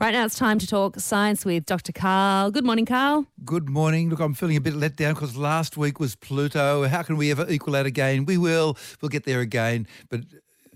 Right now, it's time to talk science with Dr. Karl. Good morning, Karl. Good morning. Look, I'm feeling a bit let down because last week was Pluto. How can we ever equal that again? We will. We'll get there again. But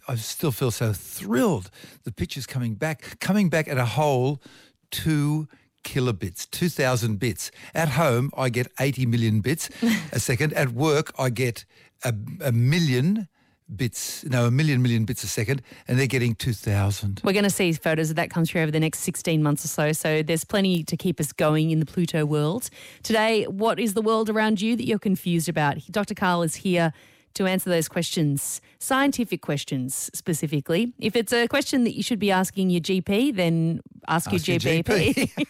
I still feel so thrilled. The picture's coming back, coming back at a whole two kilobits, 2,000 bits. At home, I get 80 million bits a second. At work, I get a, a million bits, no, a million million bits a second, and they're getting 2,000. We're going to see photos of that come through over the next 16 months or so. So there's plenty to keep us going in the Pluto world. Today, what is the world around you that you're confused about? Dr. Karl is here to answer those questions, scientific questions specifically. If it's a question that you should be asking your GP, then ask, Ask your GP. GP.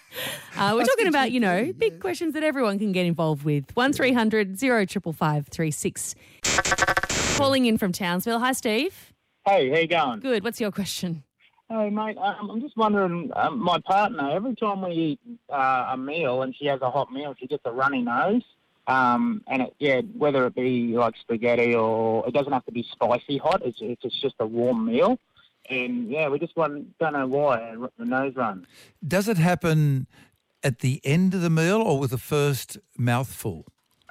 uh, we're Ask talking about, you know, GP, big questions that everyone can get involved with. 1300 055536. Calling in from Townsville. Hi, Steve. Hey, how you going? Good. What's your question? Hey, mate, um, I'm just wondering, um, my partner, every time we eat uh, a meal and she has a hot meal, she gets a runny nose. Um, and it, yeah, whether it be like spaghetti or it doesn't have to be spicy hot, it's, it's, it's just a warm meal. And yeah, we just want, don't know why the nose runs. Does it happen at the end of the meal or with the first mouthful?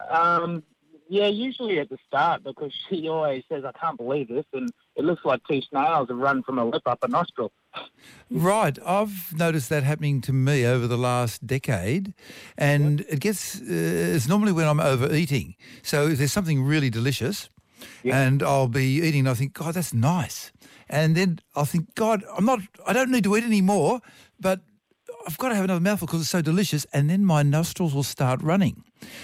Um, yeah, usually at the start because she always says, I can't believe this. And it looks like two snails have run from a lip up a nostril. Right. I've noticed that happening to me over the last decade. And it gets, uh, it's normally when I'm overeating. So if there's something really delicious and I'll be eating and I think, God, that's nice. And then I'll think, God, I'm not, I don't need to eat anymore, but I've got to have another mouthful because it's so delicious. And then my nostrils will start running.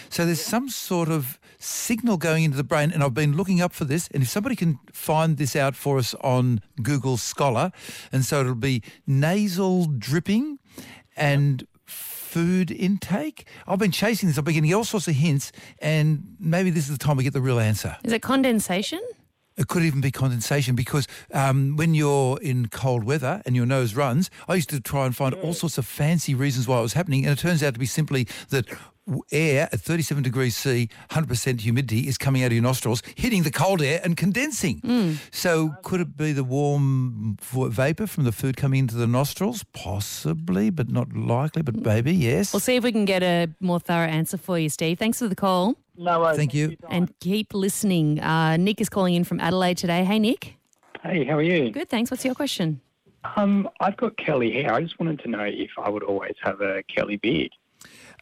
So there's some sort of signal going into the brain, and I've been looking up for this. And if somebody can find this out for us on Google Scholar, and so it'll be nasal dripping and food intake. I've been chasing this. I've been getting all sorts of hints, and maybe this is the time we get the real answer. Is it condensation? It could even be condensation because um, when you're in cold weather and your nose runs, I used to try and find all sorts of fancy reasons why it was happening, and it turns out to be simply that air at 37 degrees C, 100% humidity is coming out of your nostrils, hitting the cold air and condensing. So could it be the warm vapor from the food coming into the nostrils? Possibly, but not likely, but maybe, yes. We'll see if we can get a more thorough answer for you, Steve. Thanks for the call. No worries. Thank you. for. And keep listening. Uh, Nick is calling in from Adelaide today. Hey, Nick. Hey, how are you? Good, thanks. What's your question? Um, I've got curly hair. I just wanted to know if I would always have a curly beard.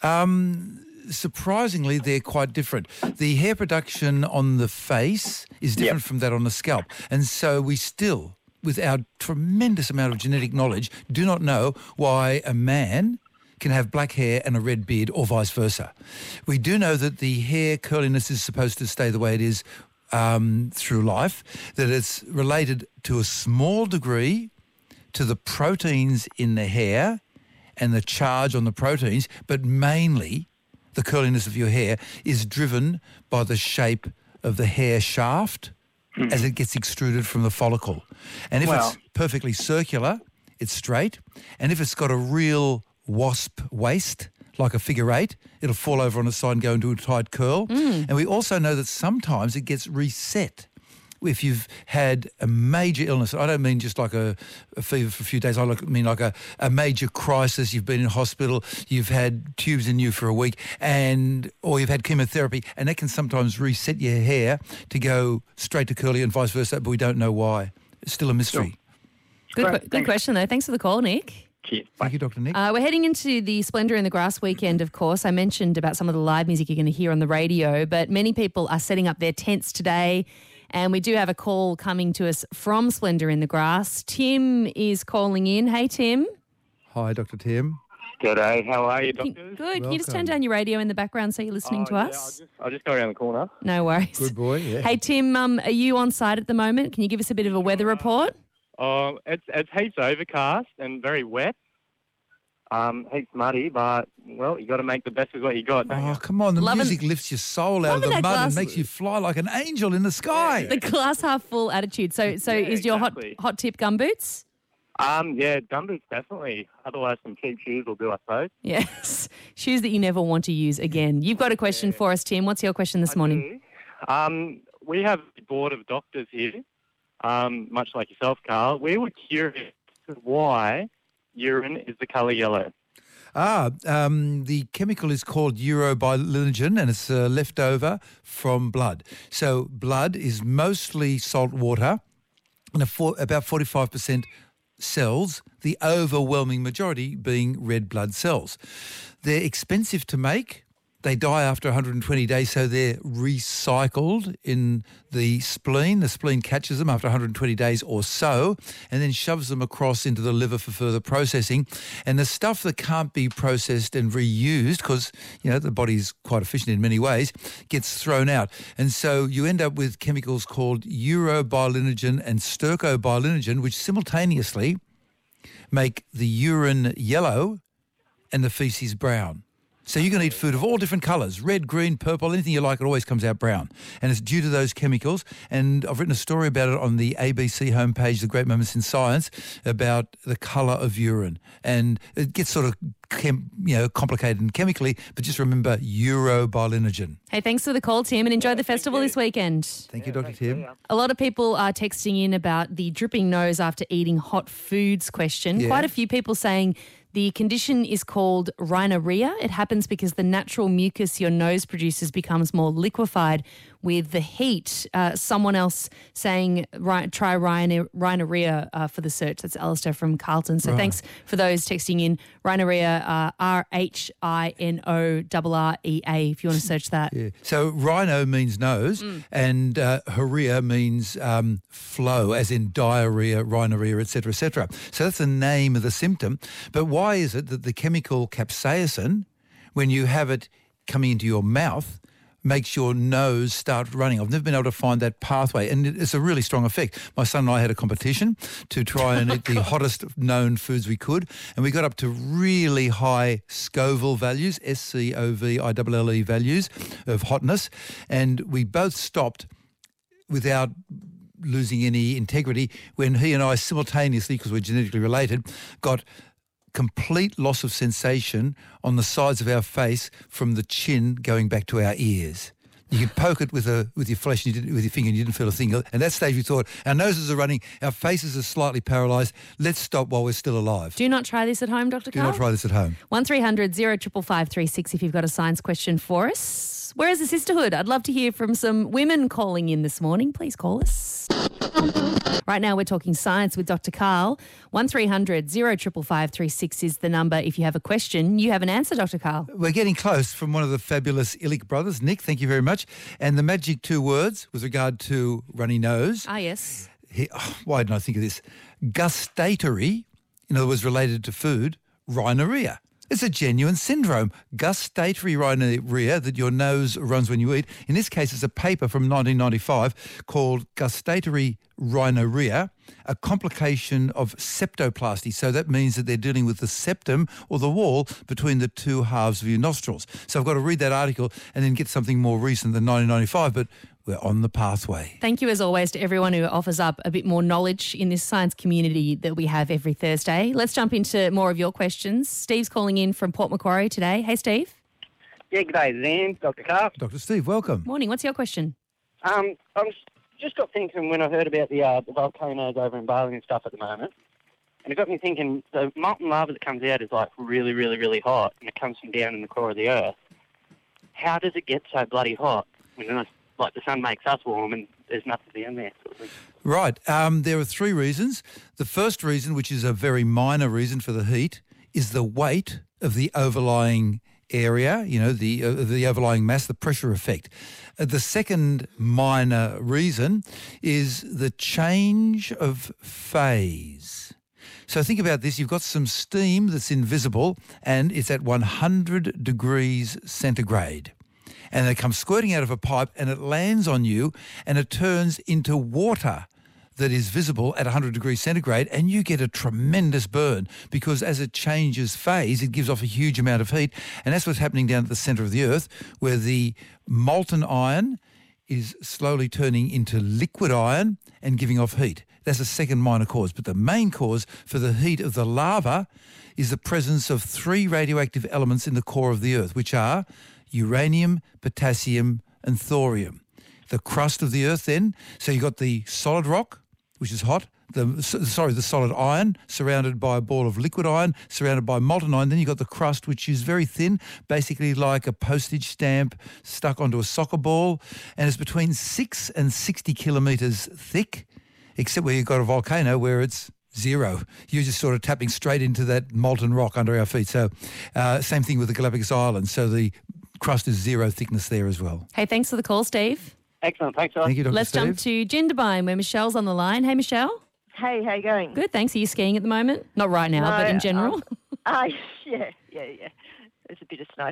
Um, surprisingly, they're quite different. The hair production on the face is different from that on the scalp. And so we still, with our tremendous amount of genetic knowledge, do not know why a man can have black hair and a red beard or vice versa. We do know that the hair curliness is supposed to stay the way it is um, through life, that it's related to a small degree to the proteins in the hair and the charge on the proteins, but mainly the curliness of your hair is driven by the shape of the hair shaft hmm. as it gets extruded from the follicle. And if Wow. it's perfectly circular, it's straight. And if it's got a real wasp waist, like a figure eight, it'll fall over on its side and go into a tight curl. Hmm. And we also know that sometimes it gets reset if you've had a major illness, I don't mean just like a, a fever for a few days, I look, mean like a, a major crisis, you've been in hospital, you've had tubes in you for a week, and or you've had chemotherapy, and that can sometimes reset your hair to go straight to curly and vice versa, but we don't know why. It's still a mystery. Good, Great, good question, though. Thanks for the call, Nick. Cheers. Thank you, Dr. Nick. Uh, we're heading into the Splendour in the Grass weekend, of course. I mentioned about some of the live music you're going to hear on the radio, but many people are setting up their tents today. And we do have a call coming to us from Splendour in the Grass. Tim is calling in. Hey, Tim. Hi, Dr. Tim. G'day. How are you, Can- doctors? Good. Can you just turn down your radio in the background so you're listening Oh, to yeah, us? I'll just, I'll just go around the corner. No worries. Good boy, yeah. Hey, Tim, um, are you on site at the moment? Can you give us a bit of a weather report? Um, it's it's heaps overcast and very wet. Um, heaps muddy, but well, you got to make the best of what you got. Don't Oh, you? come on. The Loving- music lifts your soul out of loving the that mud glass- and makes you fly like an angel in the sky. The glass half full attitude. So, so Yeah, is your exactly. hot hot tip gumboots? Um, yeah, gumboots definitely. Otherwise, some cheap shoes will do, I suppose. Yes, shoes that you never want to use again. You've got a question for us, Tim. What's your question this morning? do. Um, we have a board of doctors here, um, much like yourself, Karl. We were curious as to why urine is the colour yellow? Ah, um, the chemical is called urobilinogen and it's uh, left over from blood. So blood is mostly salt water and about 45% cells, the overwhelming majority being red blood cells. They're expensive to make. They die after 120 days, so they're recycled in the spleen. The spleen catches them after 120 days or so, and then shoves them across into the liver for further processing. And the stuff that can't be processed and reused, because you know the body's quite efficient in many ways, gets thrown out. And so you end up with chemicals called urobilinogen and stercobilinogen, which simultaneously make the urine yellow and the feces brown. So you can eat food of all different colours, red, green, purple, anything you like, it always comes out brown. And it's due to those chemicals. And I've written a story about it on the ABC homepage, The Great Moments in Science, about the colour of urine. And it gets sort of chem, you know, complicated and chemically, but just remember urobilinogen. Hey, thanks for the call, Tim, and enjoy the festival this weekend. Thank you, Dr. Tim. A lot of people are texting in about the dripping nose after eating hot foods question. Yeah. Quite a few people saying the condition is called rhinorrhea. It happens because the natural mucus your nose produces becomes more liquefied with the heat. Uh, someone else saying try rhino- rhinorrhea uh, for the search. That's Alistair from Carlton. So thanks for those texting in. Rhinorrhea, uh, R H I N O R R E A, if you want to search that. Yeah. So rhino means nose, and uh, urea means um, flow, as in diarrhea, rhinorrhea, etc., etc. So that's the name of the symptom. But why is it that the chemical capsaicin, when you have it coming into your mouth, makes your nose start running. I've never been able to find that pathway, and it's a really strong effect. My son and I had a competition to try and eat the hottest known foods we could, and we got up to really high Scoville values, S-C-O-V-I-L-L-E values of hotness, and we both stopped without losing any integrity when he and I simultaneously, because we're genetically related, got complete loss of sensation on the sides of our face from the chin going back to our ears. You could poke it with a with your flesh and you didn't, with your finger and you didn't feel a thing. And at that stage we thought, our noses are running, our faces are slightly paralysed, let's stop while we're still alive. Do not try this at home, Dr. Do Karl. not try this at home. 1300 055536 if you've got a science question for us. Where is the sisterhood? I'd love to hear from some women calling in this morning. Please call us. Right now, we're talking science with Dr. Karl. 1300 055536 is the number. If you have a question, you have an answer, Dr. Karl. We're getting close from one of the fabulous Illich brothers. Nick, thank you very much. And the magic two words with regard to runny nose. Ah, yes. he, oh, why didn't I think of this? Gustatory, in other words, related to food, rhinorrhea. It's a genuine syndrome, gustatory rhinorrhea, that your nose runs when you eat. In this case, it's a paper from 1995 called Gustatory Rhinorrhea, a complication of septoplasty. So that means that they're dealing with the septum or the wall between the two halves of your nostrils. So I've got to read that article and then get something more recent than 1995, but we're on the pathway. Thank you, as always, to everyone who offers up a bit more knowledge in this science community that we have every Thursday. Let's jump into more of your questions. Steve's calling in from Port Macquarie today. Hey, Steve. Yeah, good day, Zan, Dr. Karl. Dr. Steve, welcome. Morning. What's your question? Um, I was just got thinking when I heard about the, uh, the volcanoes over in Bali and stuff at the moment, and it got me thinking the molten lava that comes out is like really, really, really hot, and it comes from down in the core of the earth. How does it get so bloody hot when it's like the sun makes us warm and there's nothing down there? Sort of? Right. Um, there are three reasons. The first reason, which is a very minor reason for the heat, is the weight of the overlying area, you know, the uh, the overlying mass, the pressure effect. Uh, the second minor reason is the change of phase. So think about this. You've got some steam that's invisible and it's at 100 degrees centigrade and it comes squirting out of a pipe and it lands on you and it turns into water that is visible at 100 degrees centigrade and you get a tremendous burn because as it changes phase it gives off a huge amount of heat and that's what's happening down at the center of the earth where the molten iron is slowly turning into liquid iron and giving off heat. That's a second minor cause. But the main cause for the heat of the lava is the presence of three radioactive elements in the core of the Earth, which are uranium, potassium, and thorium. The crust of the Earth then, so you've got the solid rock, which is hot, the sorry, the solid iron, surrounded by a ball of liquid iron, surrounded by molten iron. Then you've got the crust, which is very thin, basically like a postage stamp stuck onto a soccer ball, and it's between six and sixty kilometres thick, except where you've got a volcano where it's zero. You're just sort of tapping straight into that molten rock under our feet. So, uh, same thing with the Galapagos Islands. So the crust is zero thickness there as well. Hey, thanks for the call, Steve. Excellent. Thanks, guys. Thank you, Dr. Let's Steve. jump to Jindabyne, where Michelle's on the line. Hey, Michelle. Hey, how you going? Good, thanks. Are you skiing at the moment? Not right now, No, but in general. um, Uh, yeah, yeah, yeah. There's a bit of snow.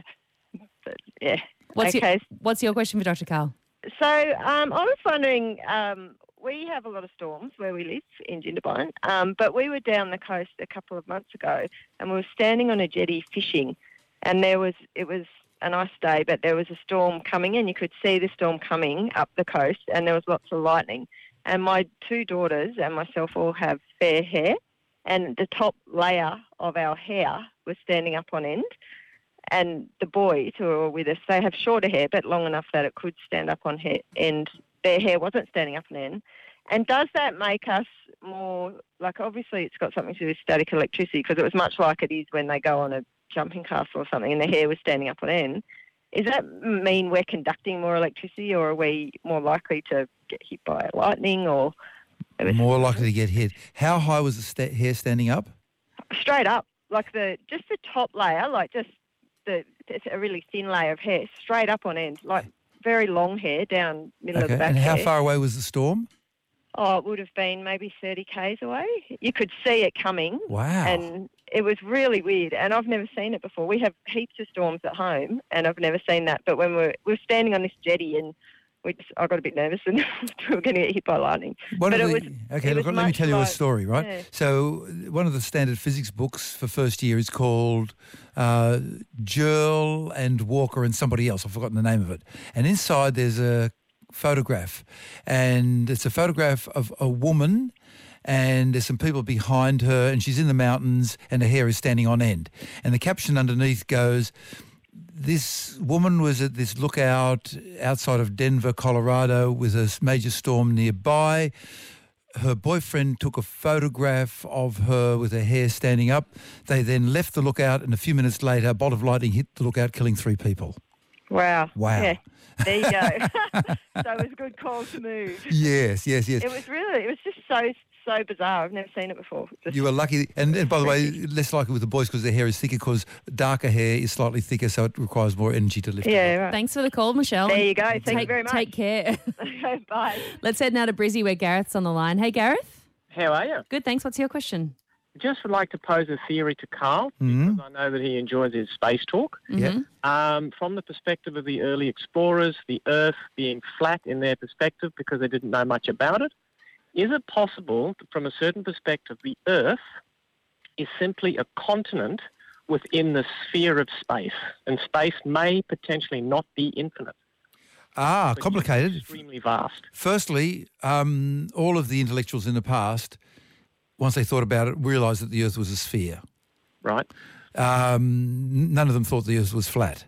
But yeah. what's, okay. your, what's your question for Dr. Karl? So um, I was wondering, um, we have a lot of storms where we live in Jindabyne, um, but we were down the coast a couple of months ago and we were standing on a jetty fishing and there was, it was a nice day, but there was a storm coming and you could see the storm coming up the coast and there was lots of lightning. And my two daughters and myself all have fair hair and the top layer of our hair was standing up on end and the boys who were with us, they have shorter hair, but long enough that it could stand up on hair, and their hair wasn't standing up on end. And does that make us more like? Obviously, it's got something to do with static electricity because it was much like it is when they go on a jumping castle or something, and the hair was standing up on end. Does that mean we're conducting more electricity, or are we more likely to get hit by lightning, or More likely to get hit. How high was the sta- hair standing up? straight up, like the just the top layer, like just the it's a really thin layer of hair, straight up on end, like very long hair down middle of the back. And how hair. far away was the storm? Oh, it would have been maybe 30 k's away. You could see it coming, Wow. and it was really weird. And I've never seen it before. We have heaps of storms at home, and I've never seen that. But when we're we're standing on this jetty, and we just, I got a bit nervous, and we were going to get hit by lightning. One but it the, was- okay, it look, was let me tell you a story, right? yeah. So, one of the standard physics books for first year is called uh, Jerl and Walker and somebody else. I've forgotten the name of it. And inside there's a photograph, and it's a photograph of a woman. And there's some people behind her, and she's in the mountains, and her hair is standing on end. And the caption underneath goes, this woman was at this lookout outside of Denver, Colorado, with a major storm nearby. Her boyfriend took a photograph of her with her hair standing up. They then left the lookout, and a few minutes later, a bolt of lightning hit the lookout, killing three people. Wow. Wow. Yeah. There you go. so it was a good call to move. Yes, yes, yes. It was really, it was just so so bizarre. I've never seen it before. Just, You were lucky, and, and by the way, less likely with the boys because their hair is thicker. Because darker hair is slightly thicker, so it requires more energy to lift. it yeah. up. Right. Thanks for the call, Michelle. There you go. Thank take, you very much. Take care. Okay, Bye. Let's head now to Brizzy where Gareth's on the line. Hey, Gareth. How are you? Good, thanks. What's your question? Just would like to pose a theory to Karl Mhm. because I know that he enjoys his space talk. Yeah. Mhm. Um, from the perspective of the early explorers, the Earth being flat in their perspective because they didn't know much about it, is it possible, that from a certain perspective, the Earth is simply a continent within the sphere of space, and space may potentially not be infinite? Ah, but complicated. Extremely vast. Firstly, um, all of the intellectuals in the past, once they thought about it, realised that the Earth was a sphere. Right. Um, none of them thought the Earth was flat.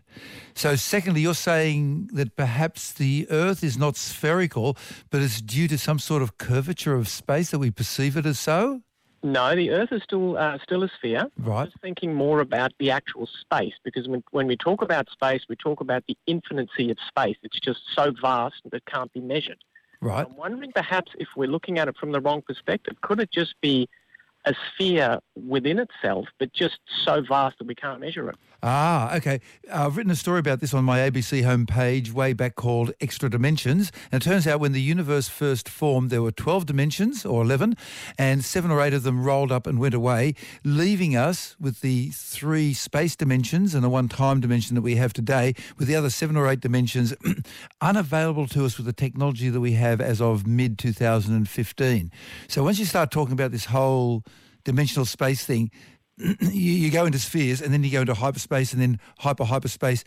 So, secondly, you're saying that perhaps the Earth is not spherical, but it's due to some sort of curvature of space that we perceive it as so? No, the Earth is still uh, still a sphere. Right. Just thinking more about the actual space, because when, when we talk about space, we talk about the infinity of space. It's just so vast that it can't be measured. Right. I'm wondering perhaps if we're looking at it from the wrong perspective, could it just be a sphere within itself, but just so vast that we can't measure it? Ah, okay. I've written a story about this on my ABC homepage way back called Extra Dimensions. And it turns out when the universe first formed, there were 12 dimensions, or 11, and seven or eight of them rolled up and went away, leaving us with the three space dimensions and the one time dimension that we have today, with the other seven or eight dimensions unavailable to us with the technology that we have as of mid 2015. So once you start talking about this whole dimensional space thing, you, you go into spheres and then you go into hyperspace and then hyper hyperspace.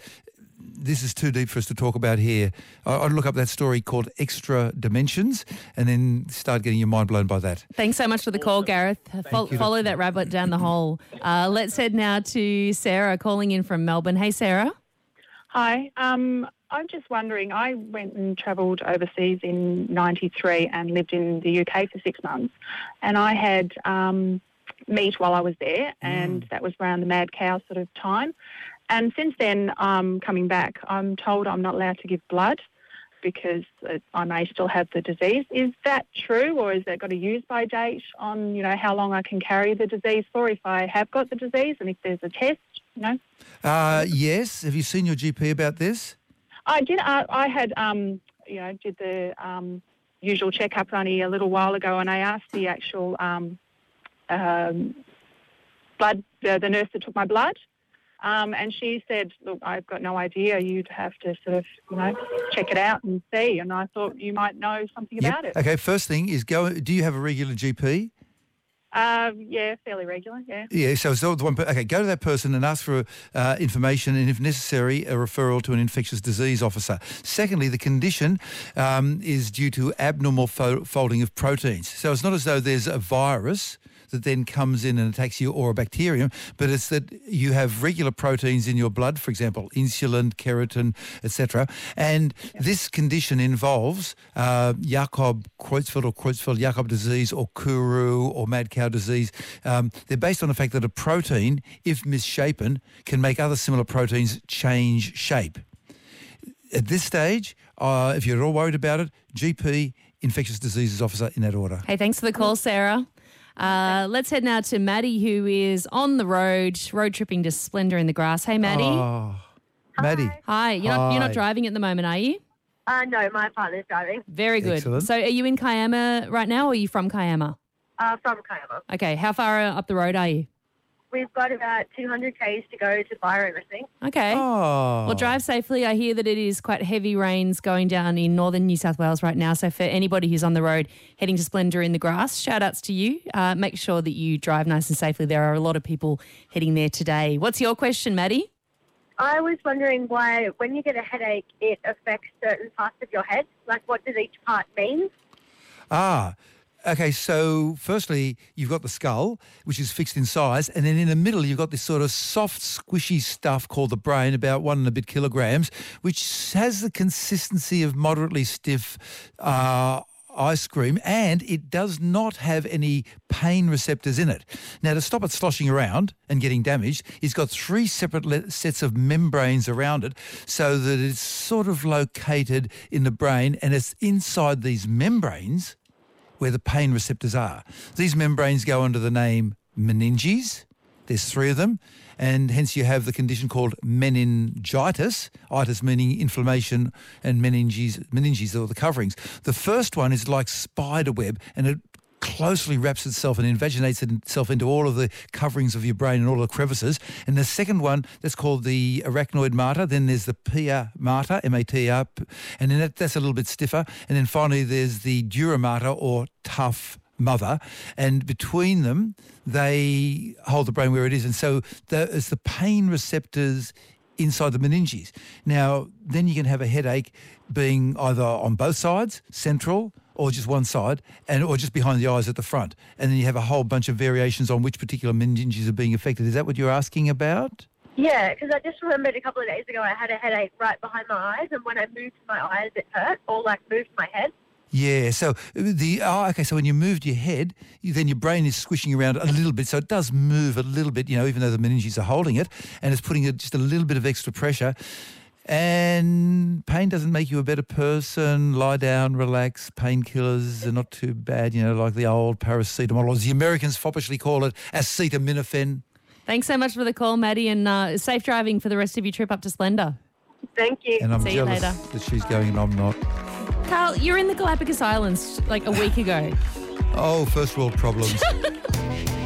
This is too deep for us to talk about here. I- I'd look up that story called Extra Dimensions and then start getting your mind blown by that. Thanks so much for the call, Gareth. Fol- you. follow that rabbit down the hole. Uh, let's head now to Sarah calling in from Melbourne. Hey, Sarah. Hi. Um, I'm just wondering. I went and travelled overseas in '93 and lived in the UK for six months, and I had um, meat while I was there, and that was around the mad cow sort of time. And since then, um, coming back, I'm told I'm not allowed to give blood because I may still have the disease. Is that true, or is that got a use by date on you know how long I can carry the disease for if I have got the disease and if there's a test? You know. Uh, yes. Have you seen your GP about this? I did. Uh, I had, um, you know, did the um, usual checkup only a little while ago, and I asked the actual um, um, blood, the, the nurse that took my blood, um, and she said, "Look, I've got no idea. You'd have to sort of, you know, check it out and see." And I thought you might know something Yep. about it. Okay, first thing is go. Do you have a regular GP? Um, yeah, fairly regular. Yeah. Yeah, so it's the one. Okay, go to that person and ask for uh, information, and if necessary, a referral to an infectious disease officer. Secondly, the condition um, is due to abnormal fo- folding of proteins. So it's not as though there's a virus that then comes in and attacks you or a bacterium, but it's that you have regular proteins in your blood, for example, insulin, keratin, etc. And this condition involves uh, Jakob Creutzfeldt or Creutzfeldt-Jakob disease or Kuru or mad cow disease. Um, they're based on the fact that a protein, if misshapen, can make other similar proteins change shape. At this stage, uh, if you're at all worried about it, GP, infectious diseases officer in that order. Hey, thanks for the call, Sarah. Uh, let's head now to Maddie, who is on the road, road tripping to Splendour in the Grass. Hey, Maddie. Oh, Maddie. Hi. You're not, you're Hi. not driving at the moment, are you? Uh, no, my partner's driving Very good. Excellent. So, are you in Kiama right now, or are you from Kiama? uh, from Kiama. Okay. How far up the road are you? We've got about 200 k's to go to buy everything. Okay. Oh. Well, drive safely. I hear that it is quite heavy rains going down in northern New South Wales right now. So, for anybody who's on the road heading to Splendour in the Grass, shout outs to you. Uh, make sure that you drive nice and safely. There are a lot of people heading there today. What's your question, Maddie? I was wondering why, when you get a headache, it affects certain parts of your head. Like, what does each part mean? Ah, okay. So, firstly, you've got the skull, which is fixed in size, and then in the middle, you've got this sort of soft, squishy stuff called the brain, about one and a bit kilograms, which has the consistency of moderately stiff. Uh, Ice cream, and it does not have any pain receptors in it. Now, to stop it sloshing around and getting damaged, it's got three separate sets of membranes around it so that it's sort of located in the brain and it's inside these membranes where the pain receptors are. These membranes go under the name meninges. There's three of them, and hence you have the condition called meningitis, itis meaning inflammation, and meninges, meninges are the coverings. The first one is like spider web, and it closely wraps itself and invaginates itself into all of the coverings of your brain and all the crevices. And the second one, that's called the arachnoid mater. Then there's the pia mater, M-A-T-R, and then that, that's a little bit stiffer. And then finally there's the dura mater or tough mother. And between them, they hold the brain where it is. And so the, it's the pain receptors inside the meninges. Now, then you can have a headache being either on both sides, central, or just one side, and or just behind the eyes at the front. And then you have a whole bunch of variations on which particular meninges are being affected. Is that what you're asking about? Yeah, because I just remembered a couple of days ago I had a headache right behind my eyes, and when I moved my eyes, it hurt, or like moved my head. Yeah, so uh, the oh, okay, so when you moved your head, you, then your brain is squishing around a little bit, so it does move a little bit, you know, even though the meninges are holding it, and it's putting it just a little bit of extra pressure. And pain doesn't make you a better person. Lie down, relax. Painkillers are not too bad, you know, like the old paracetamol, or as the Americans foppishly call it, acetaminophen. Thanks so much for the call, Maddie, and uh, safe driving for the rest of your trip up to Splendour. Thank you. And I'm See you jealous later. that she's going and I'm not. Karl, you're in the Galapagos Islands like a week ago. Oh, first world problems.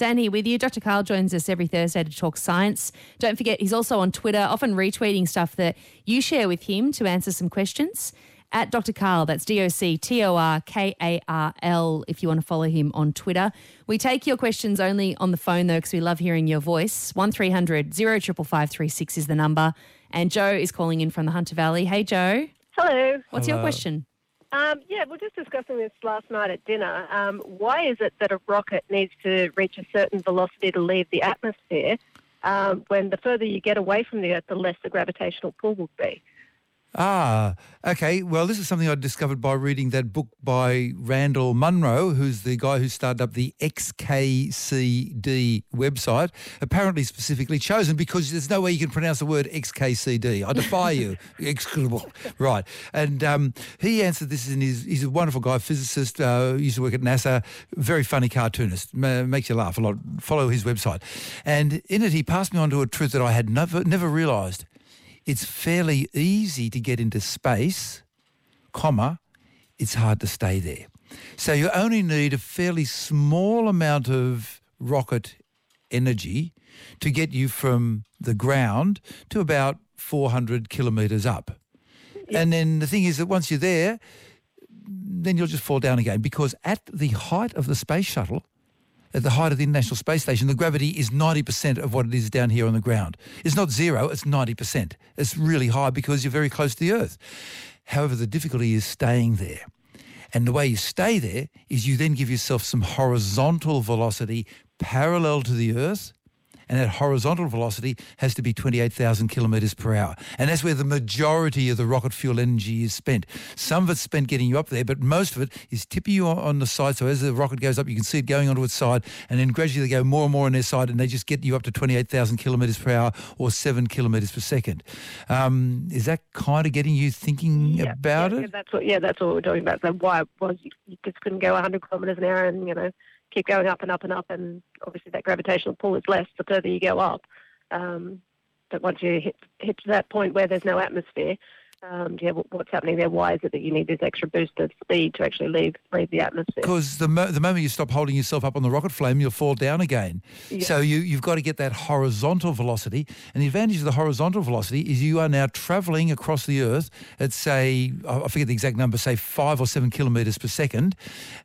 Zan here with you. Dr. Karl joins us every Thursday to talk science. Don't forget, he's also on Twitter, often retweeting stuff that you share with him to answer some questions. At Dr. Karl, that's D O C T O R K A R L, if you want to follow him on Twitter. We take your questions only on the phone, though, because we love hearing your voice. 1300 055536 is the number. And Joe is calling in from the Hunter Valley. Hey, Joe. Hello. What's your question? Um, yeah, we are just discussing this last night at dinner. Um, why is it that a rocket needs to reach a certain velocity to leave the atmosphere um, when the further you get away from the Earth, the less the gravitational pull will be? Ah, okay. Well, this is something I discovered by reading that book by Randall Munroe, who's the guy who started up the XKCD website, apparently specifically chosen because there's no way you can pronounce the word XKCD. I defy you. Right. And um, he answered this in his, he's a wonderful guy, physicist, uh, used to work at NASA, very funny cartoonist, ma- makes you laugh a lot. Follow his website. And in it, he passed me on to a truth that I had never, never realised it's fairly easy to get into space, comma, it's hard to stay there. So you only need a fairly small amount of rocket energy to get you from the ground to about 400 kilometres up. And then the thing is that once you're there, then you'll just fall down again because at the height of the space shuttle, at the height of the International Space Station, the gravity is 90% of what it is down here on the ground. It's not zero, it's 90%. It's really high because you're very close to the Earth. However, the difficulty is staying there. And the way you stay there is you then give yourself some horizontal velocity parallel to the Earth, and that horizontal velocity has to be 28,000 kilometres per hour. And that's where the majority of the rocket fuel energy is spent. Some of it's spent getting you up there, but most of it is tipping you on- the side. So as the rocket goes up, you can see it going onto its side, and then gradually they go more and more on their side, and they just get you up to 28,000 kilometres per hour or 7 kilometres per second. Um, is that kind of getting you thinking about yeah, it? Yeah, that's what. Yeah, that's what we're talking about. So why was you, you just couldn't go 100 kilometres an hour and you know keep going up and up and up, and obviously that gravitational pull is less the further you go up. Um, but once you hit hit to that point where there's no atmosphere, um, yeah, what's happening there? Why is it that you need this extra boost of speed to actually leave leave the atmosphere? Because the, mo- the moment you stop holding yourself up on the rocket flame, you'll fall down again. So you, you've got to get that horizontal velocity. And the advantage of the horizontal velocity is you are now travelling across the Earth at, say, I I forget the exact number, say five or seven kilometres per second,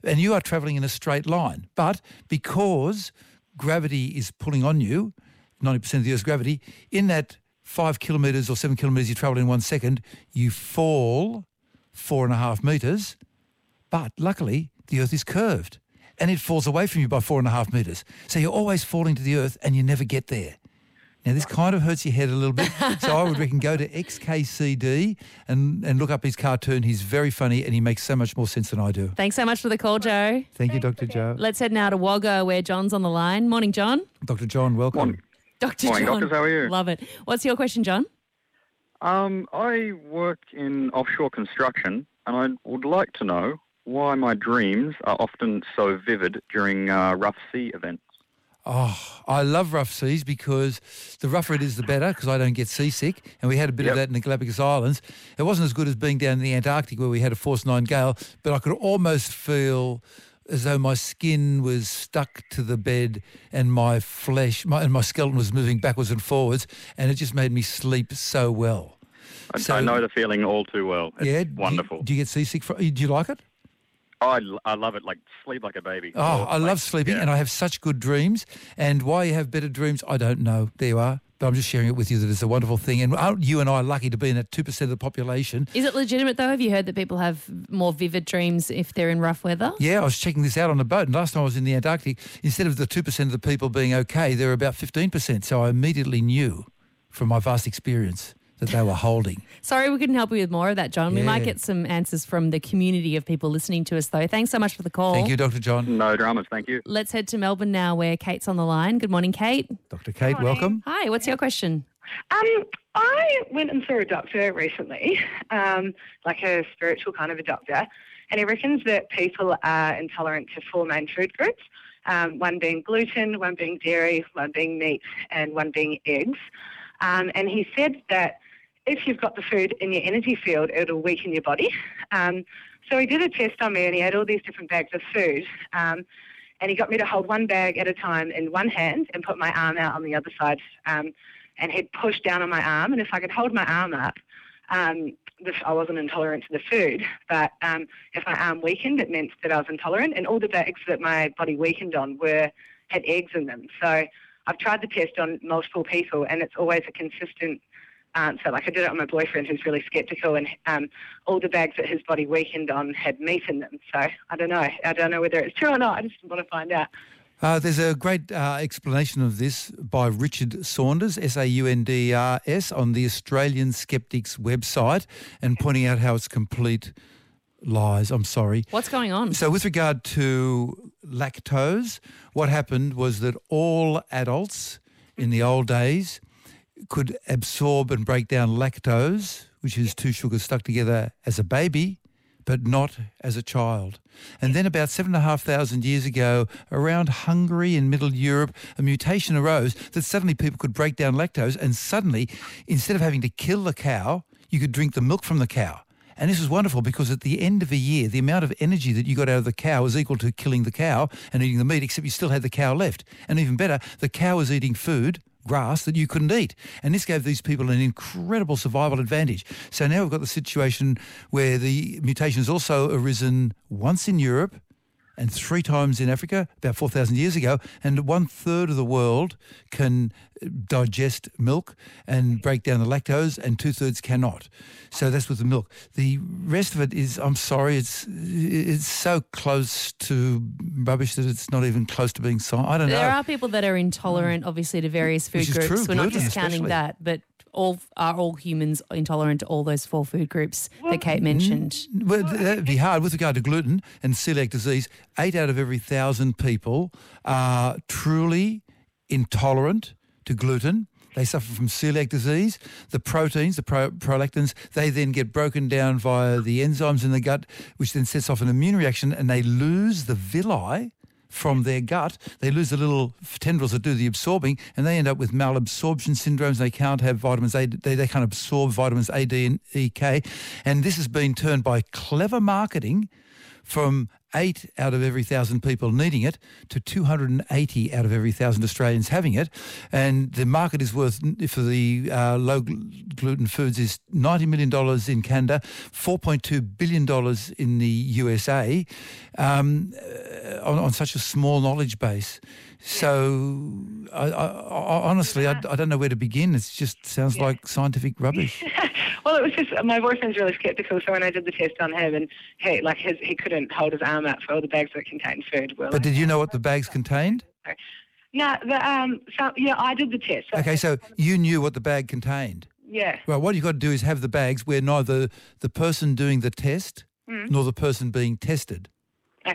and you are travelling in a straight line. But because gravity is pulling on you, 90% of the Earth's gravity, in that five kilometres or seven kilometres you travel in one second, you fall four and a half metres, but luckily, the Earth is curved and it falls away from you by four and a half metres. So you're always falling to the Earth and you never get there. Now, this kind of hurts your head a little bit. so I would reckon go to XKCD and, and look up his cartoon. He's very funny and he makes so much more sense than I do. Thanks so much for the call, Joe. Thank you, Dr. Joe. Let's head now to Wagga where John's on the line. Morning, John. Dr. John, welcome. Dr. Morning, John. doctors. How are you? Love it. What's your question, John? Um, I work in offshore construction, and I would like to know why my dreams are often so vivid during uh, rough sea events. Oh, I love rough seas because the rougher it is, the better, because I don't get seasick. And we had a bit of that in the Galapagos Islands. It wasn't as good as being down in the Antarctic where we had a force nine gale, but I could almost feel as though my skin was stuck to the bed and my flesh my, and my skeleton was moving backwards and forwards, and it just made me sleep so well. I, So- I know the feeling all too well. It's yeah, do you- wonderful. Do you, get seasick? Fro- do you like it? Oh, I, I love it. Like sleep like a baby. Oh, I like, love sleeping yeah. and I have such good dreams. And why you have better dreams, I don't know. There you are. But I'm just sharing it with you that it's a wonderful thing. And aren't you and I lucky to be in that 2% of the population? Is it legitimate though? Have you heard that people have more vivid dreams if they're in rough weather? Yeah, I was checking this out on a boat. And last time I was in the Antarctic, instead of the 2% of the people being okay, there were about 15%. So I immediately knew from my vast experience that they were holding. Sorry we couldn't help you with more of that, John. We might get some answers from the community of people listening to us though. Thanks so much for the call. Thank you, Dr. John. No dramas. Thank you. Let's head to Melbourne now where Kate's on the line. Good morning, Kate. Dr. Kate, welcome. Hi, what's your question? Um, I went and saw a doctor recently, um, like a spiritual kind of a doctor, and he reckons that people are intolerant to four main food groups. Um, one being gluten, one being dairy, one being meat, and one being eggs. Um, and he said that if you've got the food in your energy field, it'll weaken your body. Um, so he did a test on me, and he had all these different bags of food. Um, and he got me to hold one bag at a time in one hand and put my arm out on the other side. Um, and he'd push down on my arm, and if I could hold my arm up, um, the, I wasn't intolerant to the food. But um, if my arm weakened, it meant that I was intolerant. And all the bags that my body weakened on were had eggs in them. So I've tried the test on multiple people, and it's always a consistent answer. Like I did it on my boyfriend, who's really sceptical, and um, all the bags that his body weakened on had meat in them. So I don't know. I don't know whether it's true or not. I just want to find out. Uh, there's a great uh, explanation of this by Richard Saunders, S-A-U-N-D-R-S, on the Australian Skeptics website and pointing out how it's complete lies. I'm sorry. What's going on? So with regard to lactose, what happened was that all adults in the old days could absorb and break down lactose, which is two sugars stuck together as a baby, but not as a child. And then about seven and a half thousand years ago, around Hungary in Middle Europe, a mutation arose that suddenly people could break down lactose and suddenly, instead of having to kill the cow, you could drink the milk from the cow. And this was wonderful because at the end of a year, the amount of energy that you got out of the cow was equal to killing the cow and eating the meat, except you still had the cow left. And even better, the cow was eating food, grass, that you couldn't eat. And this gave these people an incredible survival advantage. So now we've got the situation where the mutation has also arisen once in Europe and three times in Africa about 4,000 years ago, and one third of the world can digest milk and break down the lactose, and two thirds cannot. So that's with the milk. The rest of it is, I'm sorry, it's it's so close to rubbish that it's not even close to being science. I don't There know. There are people that are intolerant, obviously, to various food groups. true, We're not discounting especially. that, but all are all humans intolerant to all those four food groups that Kate mm. mentioned. Mm. Well, that'd be hard with regard to gluten and celiac disease. Eight out of every thousand people are truly intolerant to gluten. They suffer from celiac disease. The proteins, the pro- prolactins, they then get broken down via the enzymes in the gut, which then sets off an immune reaction, and they lose the villi from their gut. They lose the little tendrils that do the absorbing, and they end up with malabsorption syndromes. They can't have vitamins A. They, they can't absorb vitamins A, D, and E, K. And this has been turned by clever marketing from eight out of every thousand people needing it to 280 out of every thousand Australians having it. And the market is worth, for the uh, low gluten foods, is $90 million in Canada, $4.2 billion in the USA um, uh, on, on such a small knowledge base. So, I, I, I, honestly, I, I don't know where to begin. It just sounds like scientific rubbish. Well, it was just my boyfriend's really skeptical, so when I did the test on him, and he like his he couldn't hold his arm out for all the bags that contained food. Were But did you know what the bags contained? no, the um, so yeah, I did the test. So, Okay, so you knew what the bag contained. yeah, Well, what you've got to do is have the bags where neither the person doing the test Mm. nor the person being tested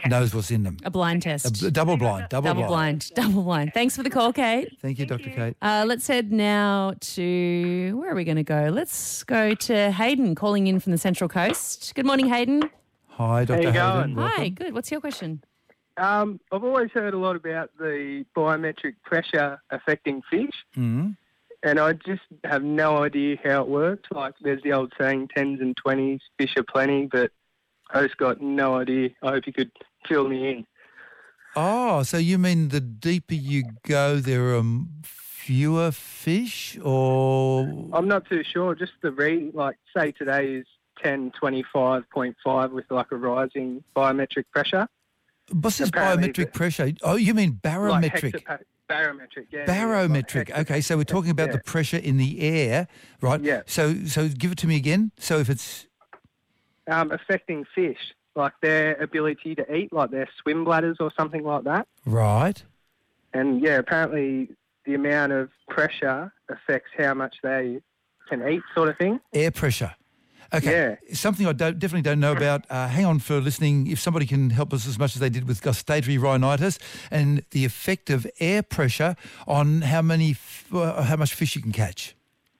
knows what's in them. A blind test. A b- double blind, double, Double blind. Double blind. Thanks for the call, Kate. Thank you, Dr. Kate. Uh, let's head now to where are we going to go? Let's go to Hayden calling in from the Central Coast. Good morning, Hayden. Hi, Dr. you Hayden. going? Hi, good. What's your question? Um, I've always heard a lot about the biometric pressure affecting fish, Mhm. and I just have no idea how it works. Like, there's the old saying, tens and twenties, fish are plenty, but I just got no idea. I hope you could fill me in. Oh, so you mean the deeper you go, there are fewer fish, or I'm not too sure. Just the read, like, say today is 1025.5 with like a rising biometric pressure. what's this Apparently biometric pressure? Oh, you mean Like barometric? hexapa- barometric, yeah. yeah, like Barometric. Okay, so we're talking about yeah. the pressure in the air, right? Yeah. So, so give it to me again. So if it's um, affecting fish, like their ability to eat, like their swim bladders or something like that. right, And yeah, apparently the amount of pressure affects how much they can eat, sort of thing. air pressure. Okay, something I don't, definitely don't know about. Uh, hang on for listening. If somebody can help us as much as they did with gustatory rhinitis and the effect of air pressure on how many, uh, how much fish you can catch.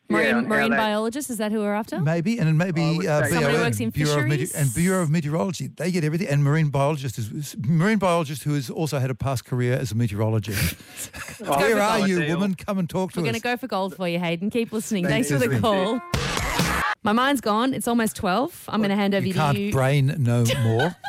Marine, Yeah, marine biologist, is that who we're after? Maybe, and maybe I would uh, BOM, Somebody works in Bureau of Mete- fisheries? and Bureau of Meteorology. They get everything. And marine biologist is marine biologist who has also had a past career as a meteorologist. Where are you, ideal. woman? Come and talk to us. We're going to go for gold for you, Hayden. Keep listening. Thank Thanks you. for the call. My mind's gone. It's almost 12. I'm going to hand over you to can't you. brain no more.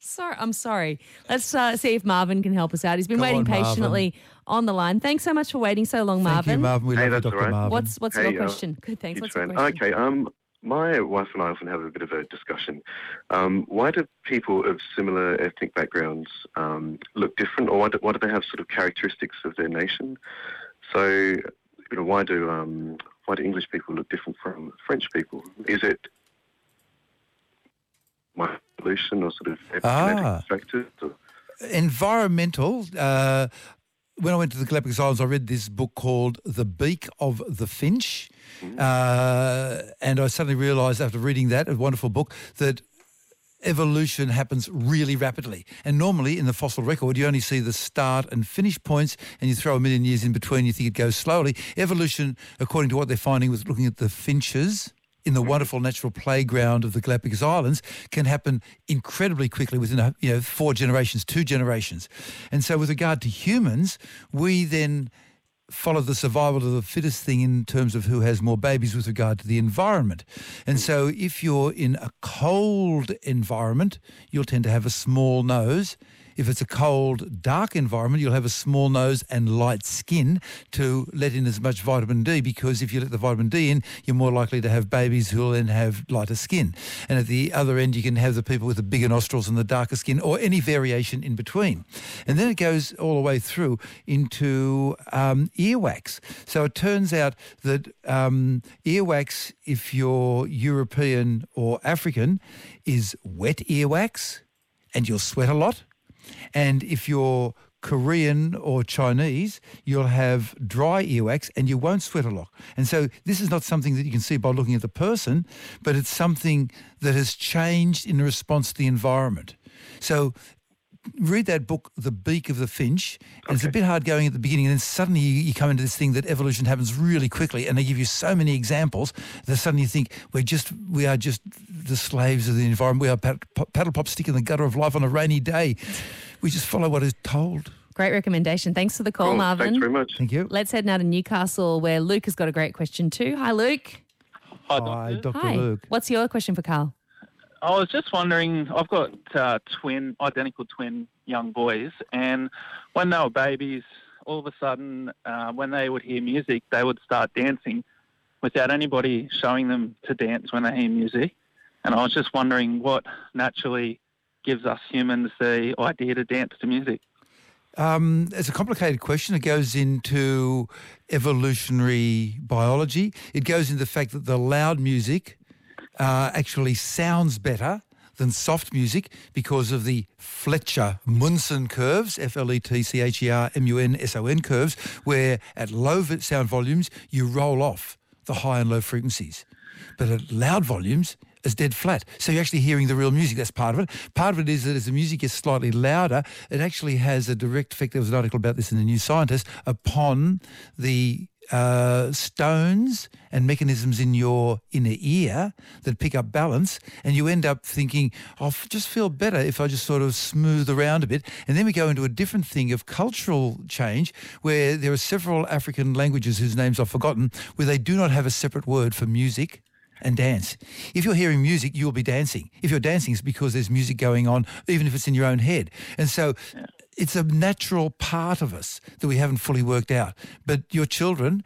Sorry, I'm sorry. Let's uh, see if Marvin can help us out. He's been Go waiting on, Marvin. patiently on the line. Thanks so much for waiting so long, Thank Marvin. you, Marvin. We Hey, love you, that's Dr. all right. Marvin. What's what's Hey, your uh, question? Good, thanks. Huge What's your fan. question? Okay, um, my wife and I often have a bit of a discussion. Um, why do people of similar ethnic backgrounds um, look different, or why do, why do they have sort of characteristics of their nation? So, you know, why do um, why do English people look different from French people? Is it my evolution or sort of epigenetic Ah. factors? Or, environmental. Uh, when I went to the Galapagos Islands, I read this book called The Beak of the Finch. Uh, and I suddenly realised after reading that, a wonderful book, that evolution happens really rapidly. And normally in the fossil record, you only see the start and finish points and you throw a million years in between, you think it goes slowly. Evolution, according to what they're finding with looking at the finches, in the mm-hmm. wonderful natural playground of the Galapagos Islands can happen incredibly quickly within a, you know four generations, two generations. And so with regard to humans, we then follow the survival of the fittest thing in terms of who has more babies with regard to the environment. And so if you're in a cold environment, you'll tend to have a small nose. If it's a cold, dark environment, you'll have a small nose and light skin to let in as much vitamin D because if you let the vitamin D in, you're more likely to have babies who will then have lighter skin. And at the other end, you can have the people with the bigger nostrils and the darker skin or any variation in between. And then it goes all the way through into um, earwax. So it turns out that um, earwax, if you're European or African, is wet earwax and you'll sweat a lot. And if you're Korean or Chinese, you'll have dry earwax and you won't sweat a lot. And so this is not something that you can see by looking at the person, but it's something that has changed in response to the environment. So read that book, The Beak of the Finch, and it's a bit hard going at the beginning, and then suddenly you, you come into this thing that evolution happens really quickly, and they give you so many examples that suddenly you think we're just we are just the slaves of the environment. We are pad, paddle pop stick in the gutter of life on a rainy day. We just follow what is told. Great recommendation. Thanks for the call, Cool. Marvin. Thanks very much. Thank you. Let's head now to Newcastle, where Luke has got a great question too. Hi, Luke. Hi, Hi, Dr. Hi. Luke. What's your question for Karl? I was just wondering, I've got uh, twin, identical twin young boys, and when they were babies, all of a sudden, uh, when they would hear music, they would start dancing without anybody showing them to dance when they hear music. And I was just wondering what naturally gives us humans the idea to dance to music. Um, it's a complicated question. It goes into evolutionary biology. It goes into the fact that the loud music uh, actually sounds better than soft music because of the Fletcher-Munson curves, F-L-E-T-C-H-E-R-M-U-N-S-O-N curves, where at low sound volumes, you roll off the high and low frequencies. But at loud volumes, it's dead flat. So you're actually hearing the real music. That's part of it. Part of it is that as the music gets slightly louder, it actually has a direct effect. There was an article about this in the New Scientist upon the uh, stones and mechanisms in your inner ear that pick up balance, and you end up thinking, I'll just feel better if I just sort of smooth around a bit. And then we go into a different thing of cultural change, where there are several African languages whose names I've forgotten, where they do not have a separate word for music and dance. If you're hearing music, you'll be dancing. If you're dancing, it's because there's music going on, even if it's in your own head. And so it's a natural part of us that we haven't fully worked out. But your children,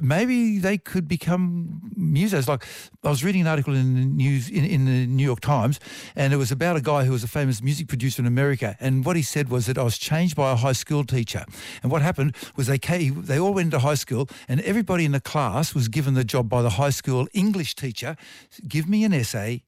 maybe they could become musos. Like I was reading an article in the news in, in the New York Times, and it was about a guy who was a famous music producer in America. And what he said was that I was changed by a high school teacher. And what happened was they came, they all went to high school, and everybody in the class was given the job by the high school English teacher. Give me an essay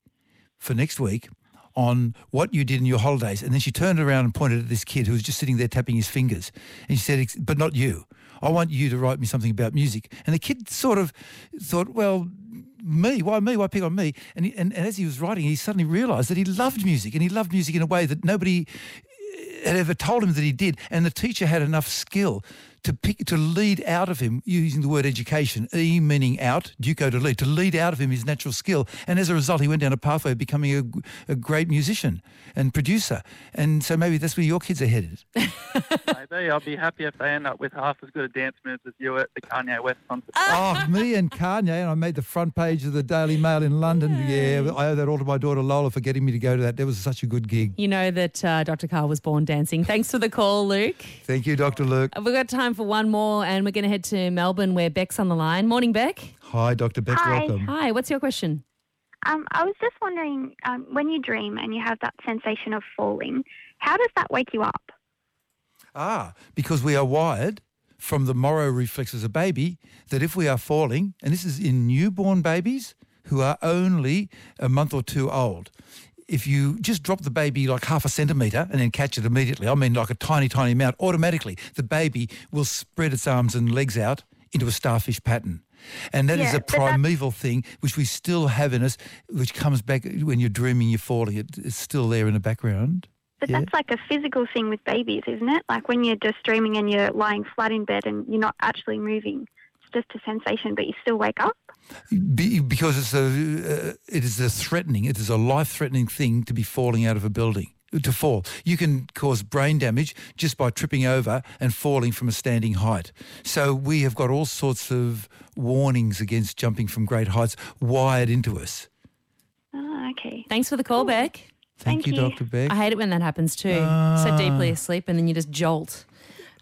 for next week on what you did in your holidays. And then she turned around and pointed at this kid who was just sitting there tapping his fingers. And she said, but not you. I want you to write me something about music. And the kid sort of thought, well, me, why me? Why pick on me? And, he, and, and as he was writing, he suddenly realised that he loved music and he loved music in a way that nobody had ever told him that he did. And the teacher had enough skill to pick to lead out of him using the word education, E meaning out, Duco to lead, to lead out of him his natural skill. And as a result, he went down a pathway of becoming a, a great musician and producer. And so maybe that's where your kids are headed. Maybe I'll be happy if they end up with half as good a dance moves as you at the Kanye West concert. oh, me and Kanye, and I made the front page of the Daily Mail in London. Yeah, I owe that all to my daughter Lola for getting me to go to that. That was such a good gig. You know that uh, Dr. Karl was born dancing. Thanks for the call, Luke. Thank you, Dr. Luke. We've got time for one more, and we're going to head to Melbourne where Beck's on the line. Morning, Beck. Hi, Dr. Beck. Hi. Welcome. Hi, what's your question? Um, I was just wondering, um, when you dream and you have that sensation of falling, how does that wake you up? Ah, because we are wired from the Moro reflex as a baby that if we are falling, and this is in newborn babies who are only a month or two old, if you just drop the baby like half a centimetre and then catch it immediately, I mean like a tiny, tiny amount, automatically the baby will spread its arms and legs out into a starfish pattern. And that is Yeah, a primeval thing which we still have in us, which comes back when you're dreaming, you're falling. It, it's still there in the background. But Yeah. that's like a physical thing with babies, isn't it? Like when you're just dreaming and you're lying flat in bed and you're not actually moving. It's just a sensation, but you still wake up. Be, because it's a, uh, it is a threatening, it is a life-threatening thing to be falling out of a building, to fall. You can cause brain damage just by tripping over and falling from a standing height. So we have got all sorts of warnings against jumping from great heights wired into us. Oh, okay. Thanks for the call, Beck. Thank, you, Dr. Beck. I hate it when that happens too. so Ah. deeply asleep and then you just jolt.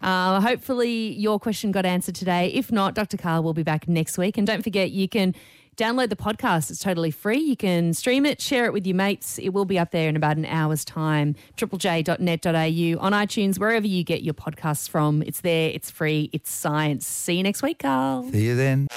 Uh, hopefully your question got answered today. If not, Dr. Karl will be back next week. And don't forget, you can download the podcast. It's totally free. You can stream it, share it with your mates. It will be up there in about an hour's time. triplej.net.au on iTunes, wherever you get your podcasts from. It's there. It's free. It's science. See you next week, Karl. See you then.